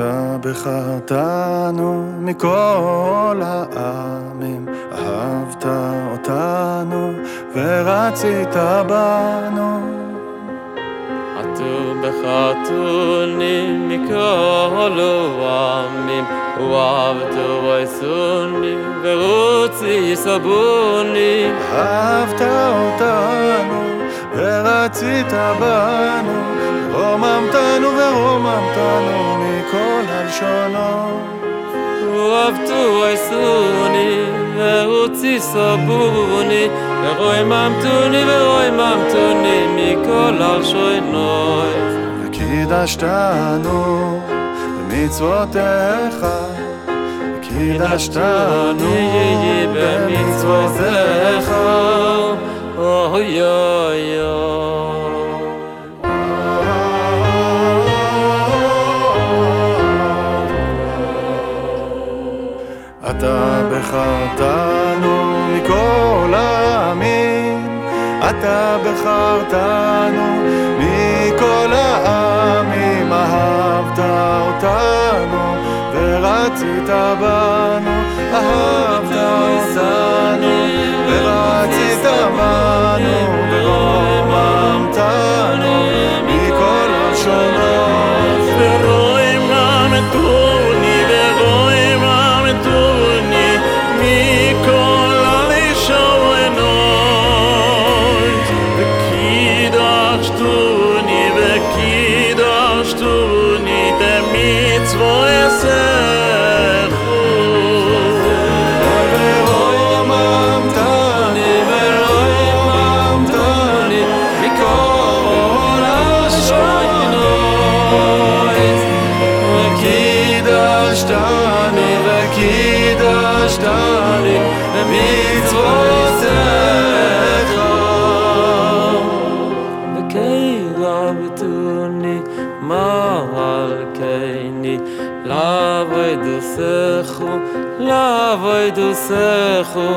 אותנו מכל העמים, אהבת אותנו ורצית בנו. עטו בחתוני מכל העמים, ואהבתו ויסוני ורוצי סבוני. אהבת אותנו ורצית בנו, רוממתנו ורוממתנו מכל הלשונות. ואהבתו ויסוני ורוצי סבוני, ורוממתוני ורוממתוני מכל הלשונוי. וקידשתנו במצוותיך, וקידשתנו במצוותיך. אוי אוי אתה בחרתנו מכל העמים, אתה בחרתנו מכל העמים, אהבת אותנו ורצית בנו, دار أبيت لكي عبدوني مع لا بيد سخو لا بيد سخو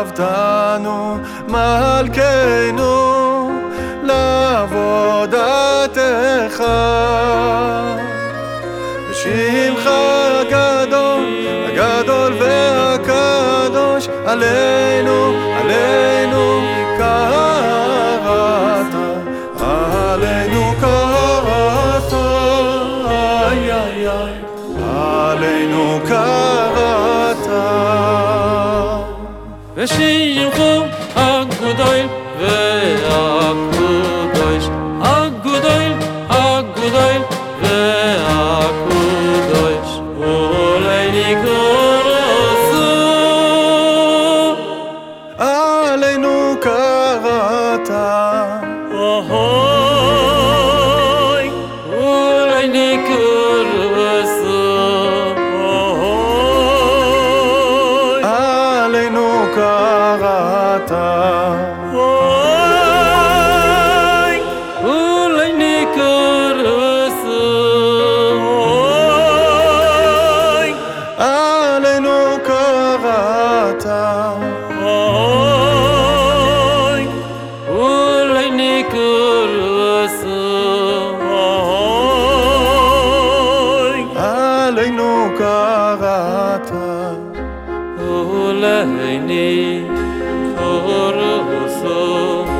וקרבתנו מלכנו לעבודתך בשמך הגדול, הגדול והקדוש עלינו, עלינו קראת, עלינו קראת, איי איי איי, עלינו קראת. Beijinho com ata oy ulay nikaras oy alenu karata oy ulay nikaras oy alenu karata ulay nikaras 걸어서.